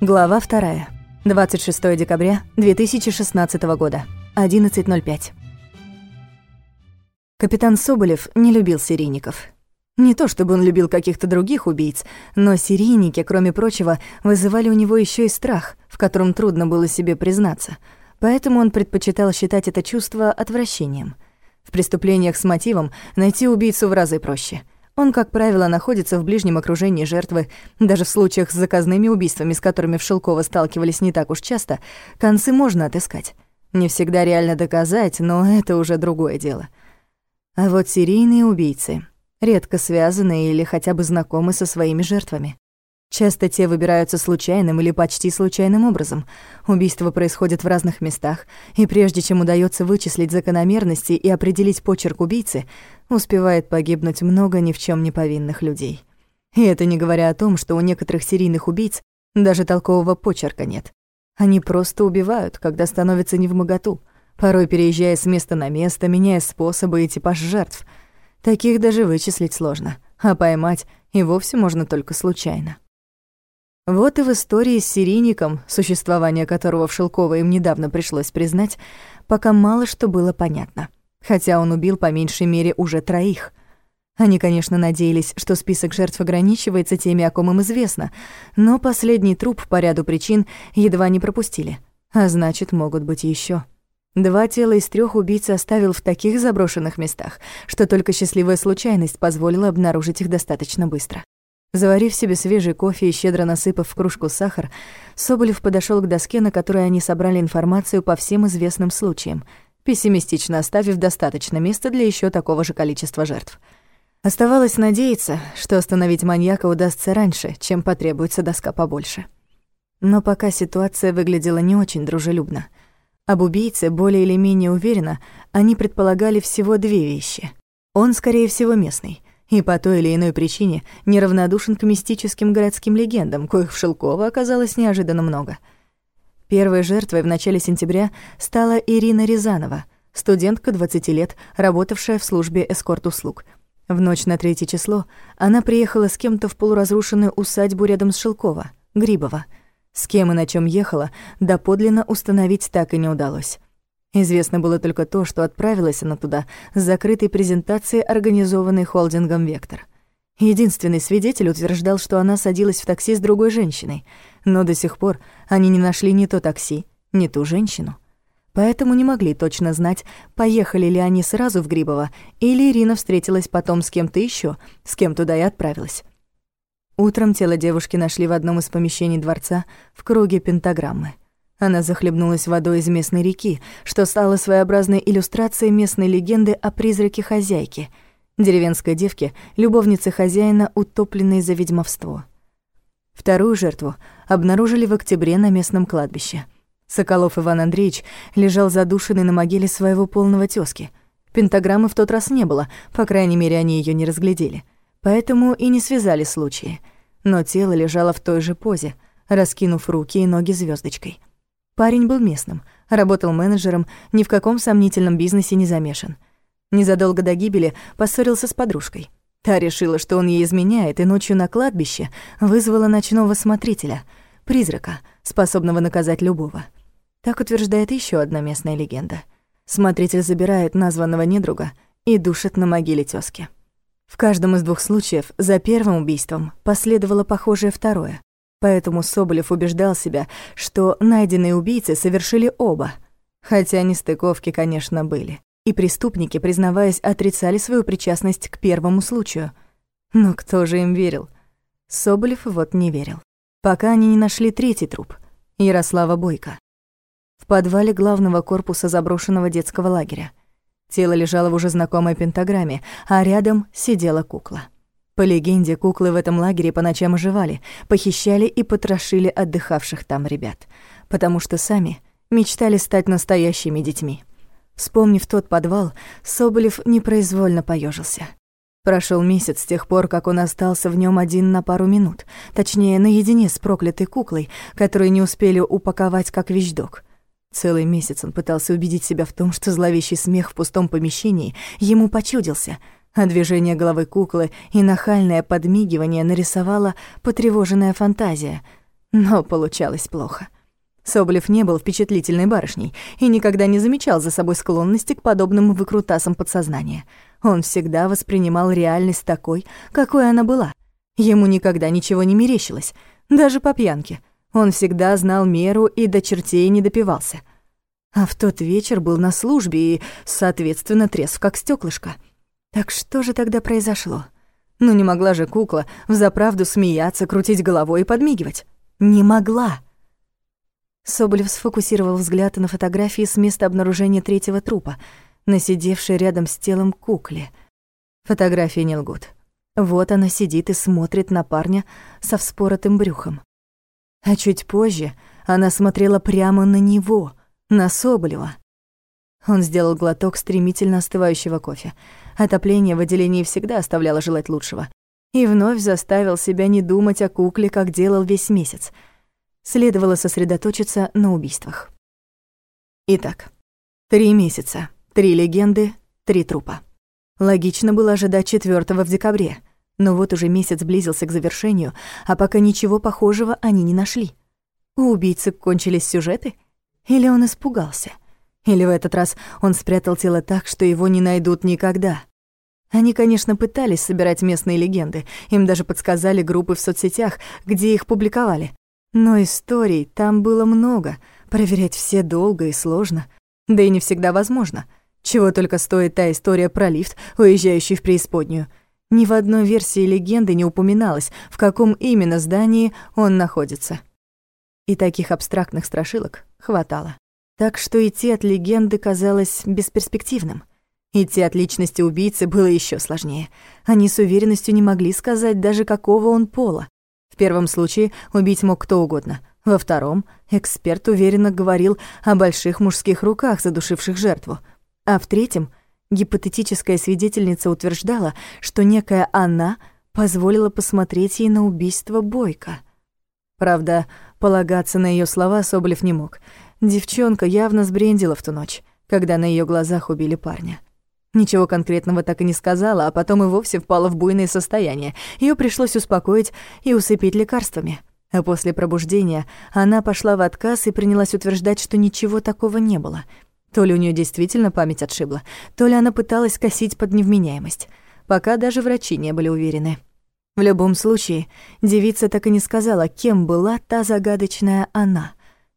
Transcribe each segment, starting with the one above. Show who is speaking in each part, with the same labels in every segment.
Speaker 1: Глава 2. 26 декабря 2016 года. 11.05. Капитан Соболев не любил серийников. Не то чтобы он любил каких-то других убийц, но серийники, кроме прочего, вызывали у него еще и страх, в котором трудно было себе признаться. Поэтому он предпочитал считать это чувство отвращением. В преступлениях с мотивом найти убийцу в разы проще — он, как правило, находится в ближнем окружении жертвы. Даже в случаях с заказными убийствами, с которыми в Шелково сталкивались не так уж часто, концы можно отыскать. Не всегда реально доказать, но это уже другое дело. А вот серийные убийцы редко связаны или хотя бы знакомы со своими жертвами. Часто те выбираются случайным или почти случайным образом. Убийства происходят в разных местах, и прежде чем удается вычислить закономерности и определить почерк убийцы, успевает погибнуть много ни в чем не повинных людей. И это не говоря о том, что у некоторых серийных убийц даже толкового почерка нет. Они просто убивают, когда становятся невмоготу, порой переезжая с места на место, меняя способы и типаж жертв. Таких даже вычислить сложно, а поймать и вовсе можно только случайно. Вот и в истории с серийником, существование которого в Шелково им недавно пришлось признать, пока мало что было понятно. Хотя он убил по меньшей мере уже троих. Они, конечно, надеялись, что список жертв ограничивается теми, о ком им известно, но последний труп по ряду причин едва не пропустили. А значит, могут быть еще. Два тела из трех убийца оставил в таких заброшенных местах, что только счастливая случайность позволила обнаружить их достаточно быстро. Заварив себе свежий кофе и щедро насыпав в кружку сахар, Соболев подошел к доске, на которой они собрали информацию по всем известным случаям, пессимистично оставив достаточно места для еще такого же количества жертв. Оставалось надеяться, что остановить маньяка удастся раньше, чем потребуется доска побольше. Но пока ситуация выглядела не очень дружелюбно. Об убийце более или менее уверенно они предполагали всего две вещи. Он, скорее всего, местный и по той или иной причине неравнодушен к мистическим городским легендам, коих в Шелково оказалось неожиданно много. Первой жертвой в начале сентября стала Ирина Рязанова, студентка 20 лет, работавшая в службе эскорт-услуг. В ночь на третье число она приехала с кем-то в полуразрушенную усадьбу рядом с Шелково, Грибово. С кем и на чем ехала, доподлинно установить так и не удалось. Известно было только то, что отправилась она туда с закрытой презентацией, организованной холдингом «Вектор». Единственный свидетель утверждал, что она садилась в такси с другой женщиной, но до сих пор они не нашли ни то такси, ни ту женщину. Поэтому не могли точно знать, поехали ли они сразу в Грибово, или Ирина встретилась потом с кем-то еще, с кем туда и отправилась. Утром тело девушки нашли в одном из помещений дворца в круге пентаграммы — она захлебнулась водой из местной реки, что стало своеобразной иллюстрацией местной легенды о призраке хозяйки, деревенской девке, любовнице хозяина, утопленной за ведьмовство. Вторую жертву обнаружили в октябре на местном кладбище. Соколов Иван Андреевич лежал задушенный на могиле своего полного тёзки. Пентаграммы в тот раз не было, по крайней мере, они её не разглядели. Поэтому и не связали случаи. Но тело лежало в той же позе, раскинув руки и ноги звёздочкой. Парень был местным, работал менеджером, ни в каком сомнительном бизнесе не замешан. Незадолго до гибели поссорился с подружкой. Та решила, что он ей изменяет, и ночью на кладбище вызвала ночного смотрителя, призрака, способного наказать любого. Так утверждает еще одна местная легенда. Смотритель забирает названного недруга и душит на могиле тёзки. В каждом из двух случаев за первым убийством последовало похожее второе, Поэтому Соболев убеждал себя, что найденные убийцы совершили оба. Хотя нестыковки, конечно, были. И преступники, признаваясь, отрицали свою причастность к первому случаю. Но кто же им верил? Соболев вот не верил. Пока они не нашли третий труп — Ярослава Бойко. В подвале главного корпуса заброшенного детского лагеря. Тело лежало в уже знакомой пентаграмме, а рядом сидела кукла. По легенде, куклы в этом лагере по ночам оживали, похищали и потрошили отдыхавших там ребят, потому что сами мечтали стать настоящими детьми. Вспомнив тот подвал, Соболев непроизвольно поежился. Прошел месяц с тех пор, как он остался в нем один на пару минут, точнее, наедине с проклятой куклой, которую не успели упаковать как вещдок. Целый месяц он пытался убедить себя в том, что зловещий смех в пустом помещении ему почудился — а движение головы куклы и нахальное подмигивание нарисовала потревоженная фантазия. Но получалось плохо. Соболев не был впечатлительной барышней и никогда не замечал за собой склонности к подобным выкрутасам подсознания. Он всегда воспринимал реальность такой, какой она была. Ему никогда ничего не мерещилось, даже по пьянке. Он всегда знал меру и до чертей не допивался. А в тот вечер был на службе и, соответственно, трезв как стеклышко. Так что же тогда произошло? Ну не могла же кукла взаправду смеяться, крутить головой и подмигивать. Не могла. Соболев сфокусировал взгляд на фотографии с места обнаружения третьего трупа, на сидевшей рядом с телом кукле. Фотографии не лгут. Вот она сидит и смотрит на парня со вспоротым брюхом. А чуть позже она смотрела прямо на него, на Соболева. Он сделал глоток стремительно остывающего кофе. Отопление в отделении всегда оставляло желать лучшего. И вновь заставил себя не думать о кукле, как делал весь месяц — Следовало сосредоточиться на убийствах. Итак, три месяца, три легенды, три трупа. Логично было ожидать четвертого в декабре, но вот уже месяц близился к завершению, а пока ничего похожего они не нашли. У убийцы кончились сюжеты? Или он испугался? Или в этот раз он спрятал тело так, что его не найдут никогда? Они, конечно, пытались собирать местные легенды, им даже подсказали группы в соцсетях, где их публиковали. Но историй там было много, проверять все долго и сложно, да и не всегда возможно. Чего только стоит та история про лифт, уезжающий в преисподнюю. Ни в одной версии легенды не упоминалось, в каком именно здании он находится. И таких абстрактных страшилок хватало. Так что идти от легенды казалось бесперспективным. Идти от личности убийцы было еще сложнее. Они с уверенностью не могли сказать даже какого он пола. В первом случае убить мог кто угодно. Во втором эксперт уверенно говорил о больших мужских руках, задушивших жертву. А в третьем гипотетическая свидетельница утверждала, что некая она позволила посмотреть ей на убийство Бойко. Правда, полагаться на ее слова Соболев не мог. Девчонка явно сбрендила в ту ночь, когда на ее глазах убили парня. Ничего конкретного так и не сказала, а потом и вовсе впала в буйное состояние. Ее пришлось успокоить и усыпить лекарствами. А после пробуждения она пошла в отказ и принялась утверждать, что ничего такого не было. То ли у нее действительно память отшибла, то ли она пыталась косить под невменяемость. Пока даже врачи не были уверены. В любом случае, девица так и не сказала, кем была та загадочная она.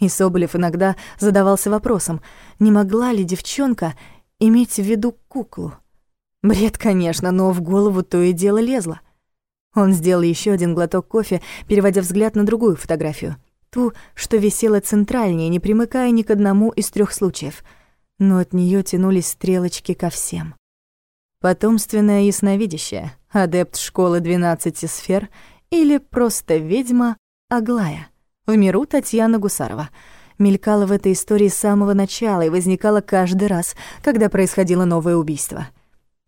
Speaker 1: И Соболев иногда задавался вопросом, не могла ли девчонка иметь в виду куклу. Бред, конечно, но в голову то и дело лезло. Он сделал еще один глоток кофе, переводя взгляд на другую фотографию. Ту, что висела центральнее, не примыкая ни к одному из трех случаев. Но от нее тянулись стрелочки ко всем. Потомственная ясновидящая, адепт школы двенадцати сфер или просто ведьма Аглая. В миру Татьяна Гусарова — мелькала в этой истории с самого начала и возникала каждый раз, когда происходило новое убийство.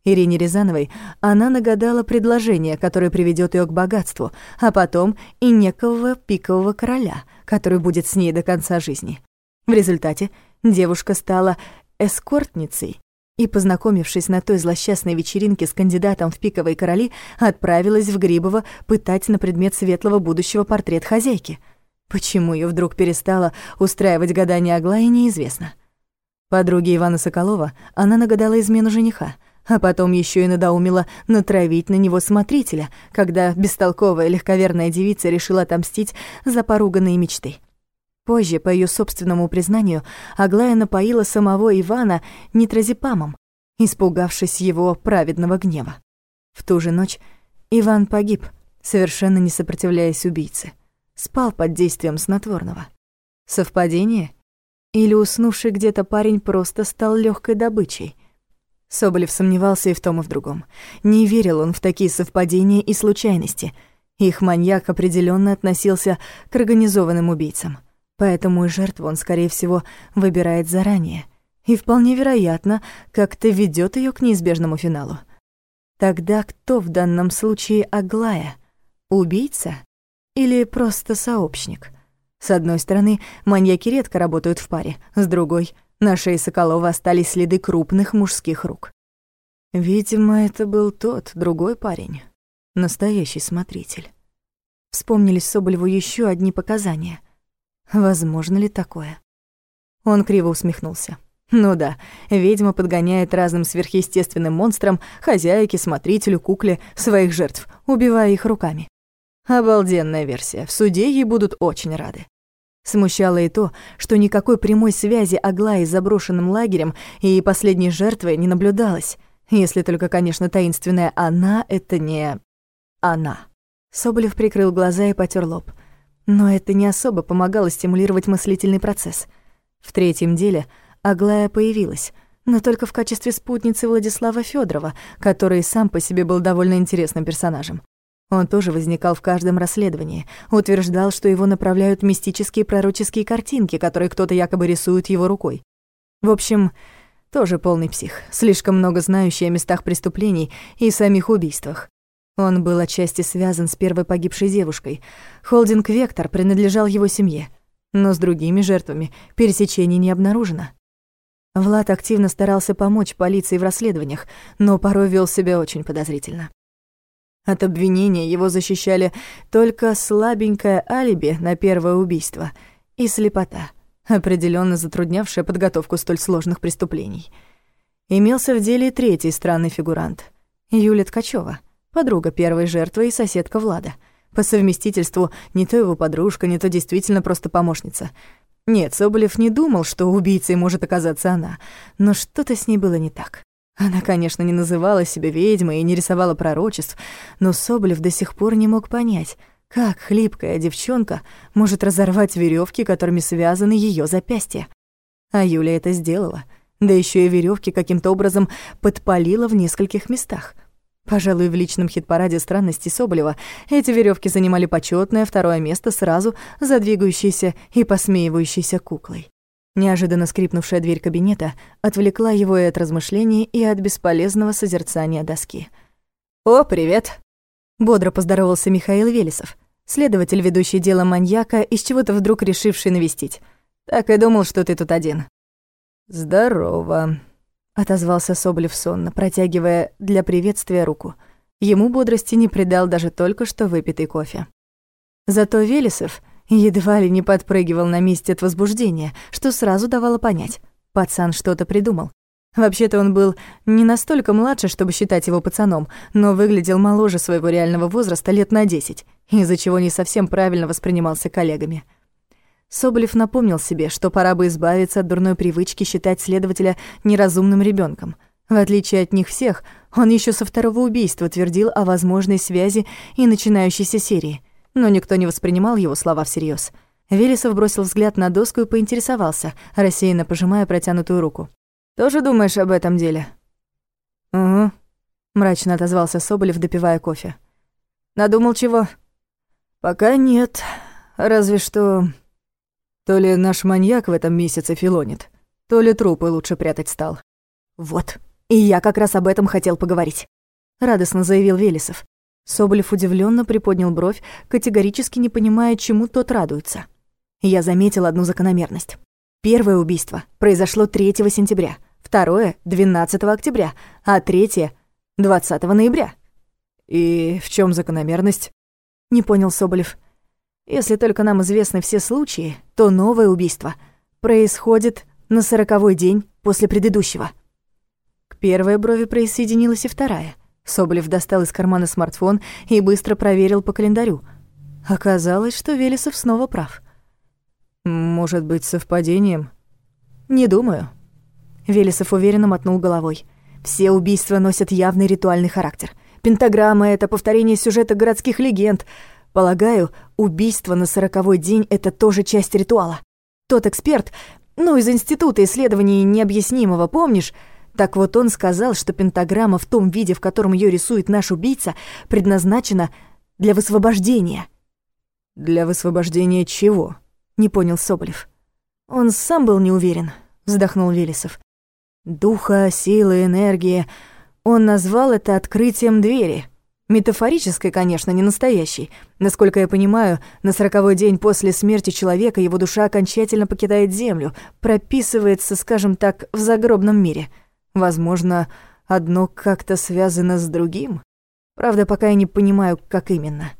Speaker 1: Ирине Рязановой она нагадала предложение, которое приведет ее к богатству, а потом и некого пикового короля, который будет с ней до конца жизни. В результате девушка стала эскортницей и, познакомившись на той злосчастной вечеринке с кандидатом в пиковые короли, отправилась в Грибово пытать на предмет светлого будущего портрет хозяйки — Почему ее вдруг перестала устраивать гадания Аглая, неизвестно. Подруге Ивана Соколова она нагадала измену жениха, а потом еще и надоумила натравить на него смотрителя, когда бестолковая легковерная девица решила отомстить за поруганные мечты. Позже, по ее собственному признанию, Аглая напоила самого Ивана нитразепамом, испугавшись его праведного гнева. В ту же ночь Иван погиб, совершенно не сопротивляясь убийце спал под действием снотворного. Совпадение? Или уснувший где-то парень просто стал легкой добычей? Соболев сомневался и в том, и в другом. Не верил он в такие совпадения и случайности. Их маньяк определенно относился к организованным убийцам. Поэтому и жертву он, скорее всего, выбирает заранее. И вполне вероятно, как-то ведет ее к неизбежному финалу. Тогда кто в данном случае Аглая? Убийца? Или просто сообщник. С одной стороны, маньяки редко работают в паре, с другой — на шее Соколова остались следы крупных мужских рук. Видимо, это был тот, другой парень, настоящий смотритель. Вспомнились Соболеву еще одни показания. Возможно ли такое? Он криво усмехнулся. Ну да, ведьма подгоняет разным сверхъестественным монстрам, хозяйке, смотрителю, кукле, своих жертв, убивая их руками. Обалденная версия. В суде ей будут очень рады. Смущало и то, что никакой прямой связи Аглаи с заброшенным лагерем и последней жертвой не наблюдалось, если только, конечно, таинственная «она» — это не «она». Соболев прикрыл глаза и потер лоб. Но это не особо помогало стимулировать мыслительный процесс. В третьем деле Аглая появилась, но только в качестве спутницы Владислава Федорова, который сам по себе был довольно интересным персонажем. Он тоже возникал в каждом расследовании, утверждал, что его направляют мистические пророческие картинки, которые кто-то якобы рисует его рукой. В общем, тоже полный псих, слишком много знающий о местах преступлений и самих убийствах. Он был отчасти связан с первой погибшей девушкой. Холдинг «Вектор» принадлежал его семье, но с другими жертвами пересечений не обнаружено. Влад активно старался помочь полиции в расследованиях, но порой вел себя очень подозрительно. От обвинения его защищали только слабенькое алиби на первое убийство и слепота, определенно затруднявшая подготовку столь сложных преступлений. Имелся в деле и третий странный фигурант — Юлия Ткачева, подруга первой жертвы и соседка Влада. По совместительству не то его подружка, не то действительно просто помощница. Нет, Соболев не думал, что убийцей может оказаться она, но что-то с ней было не так. Она, конечно, не называла себя ведьмой и не рисовала пророчеств, но Соболев до сих пор не мог понять, как хлипкая девчонка может разорвать веревки, которыми связаны ее запястья. А Юля это сделала, да еще и веревки каким-то образом подпалила в нескольких местах. Пожалуй, в личном хит-параде странностей Соболева эти веревки занимали почетное второе место сразу за двигающейся и посмеивающейся куклой. Неожиданно скрипнувшая дверь кабинета отвлекла его и от размышлений, и от бесполезного созерцания доски. «О, привет!» Бодро поздоровался Михаил Велесов, следователь, ведущий дело маньяка, из чего-то вдруг решивший навестить. «Так и думал, что ты тут один». «Здорово», — отозвался Соболев сонно, протягивая для приветствия руку. Ему бодрости не придал даже только что выпитый кофе. Зато Велесов Едва ли не подпрыгивал на месте от возбуждения, что сразу давало понять. Пацан что-то придумал. Вообще-то он был не настолько младше, чтобы считать его пацаном, но выглядел моложе своего реального возраста лет на десять, из-за чего не совсем правильно воспринимался коллегами. Соболев напомнил себе, что пора бы избавиться от дурной привычки считать следователя неразумным ребенком. В отличие от них всех, он еще со второго убийства твердил о возможной связи и начинающейся серии — но никто не воспринимал его слова всерьез. Велесов бросил взгляд на доску и поинтересовался, рассеянно пожимая протянутую руку. «Тоже думаешь об этом деле?» «Угу», — мрачно отозвался Соболев, допивая кофе. «Надумал чего?» «Пока нет. Разве что... То ли наш маньяк в этом месяце филонит, то ли трупы лучше прятать стал». «Вот, и я как раз об этом хотел поговорить», — радостно заявил Велесов. Соболев удивленно приподнял бровь, категорически не понимая, чему тот радуется. Я заметил одну закономерность. Первое убийство произошло 3 сентября, второе — 12 октября, а третье — 20 ноября. «И в чем закономерность?» — не понял Соболев. «Если только нам известны все случаи, то новое убийство происходит на сороковой день после предыдущего». К первой брови присоединилась и вторая — Соболев достал из кармана смартфон и быстро проверил по календарю. Оказалось, что Велесов снова прав. «Может быть, совпадением?» «Не думаю». Велесов уверенно мотнул головой. «Все убийства носят явный ритуальный характер. Пентаграмма — это повторение сюжета городских легенд. Полагаю, убийство на сороковой день — это тоже часть ритуала. Тот эксперт, ну, из Института исследований необъяснимого, помнишь, так вот он сказал, что пентаграмма в том виде, в котором ее рисует наш убийца, предназначена для высвобождения. «Для высвобождения чего?» — не понял Соболев. «Он сам был не уверен», — вздохнул Велесов. «Духа, силы, энергии. Он назвал это открытием двери. Метафорической, конечно, не настоящей. Насколько я понимаю, на сороковой день после смерти человека его душа окончательно покидает Землю, прописывается, скажем так, в загробном мире». Возможно, одно как-то связано с другим. Правда, пока я не понимаю, как именно.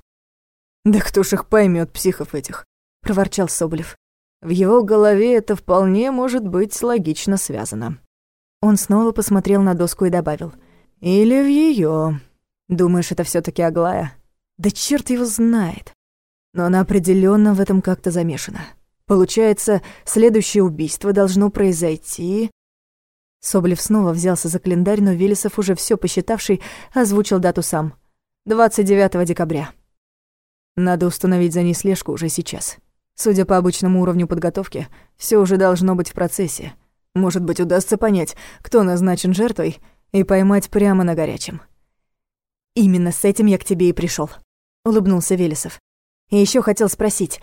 Speaker 1: «Да кто ж их поймет, психов этих?» — проворчал Соболев. В его голове это вполне может быть логично связано. Он снова посмотрел на доску и добавил. «Или в ее. Думаешь, это все таки Аглая?» «Да черт его знает!» Но она определенно в этом как-то замешана. Получается, следующее убийство должно произойти... Соболев снова взялся за календарь, но Велесов, уже все посчитавший, озвучил дату сам. 29 декабря. Надо установить за ней слежку уже сейчас. Судя по обычному уровню подготовки, все уже должно быть в процессе. Может быть, удастся понять, кто назначен жертвой, и поймать прямо на горячем. «Именно с этим я к тебе и пришел, улыбнулся Велесов. «И еще хотел спросить.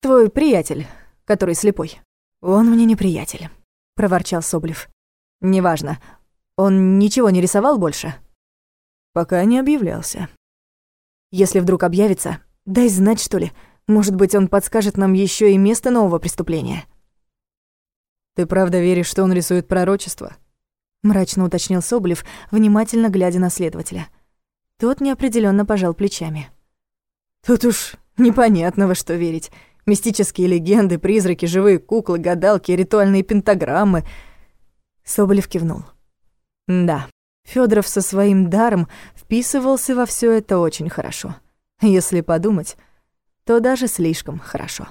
Speaker 1: Твой приятель, который слепой?» «Он мне не приятель», — проворчал Соблев. «Неважно. Он ничего не рисовал больше?» «Пока не объявлялся». «Если вдруг объявится, дай знать, что ли», может быть, он подскажет нам еще и место нового преступления. Ты правда веришь, что он рисует пророчество? мрачно уточнил Соболев, внимательно глядя на следователя. Тот неопределенно пожал плечами. Тут уж непонятного, что верить. Мистические легенды, призраки, живые куклы, гадалки, ритуальные пентаграммы. Соболев кивнул. Да, Федоров со своим даром вписывался во все это очень хорошо. Если подумать, то даже слишком хорошо.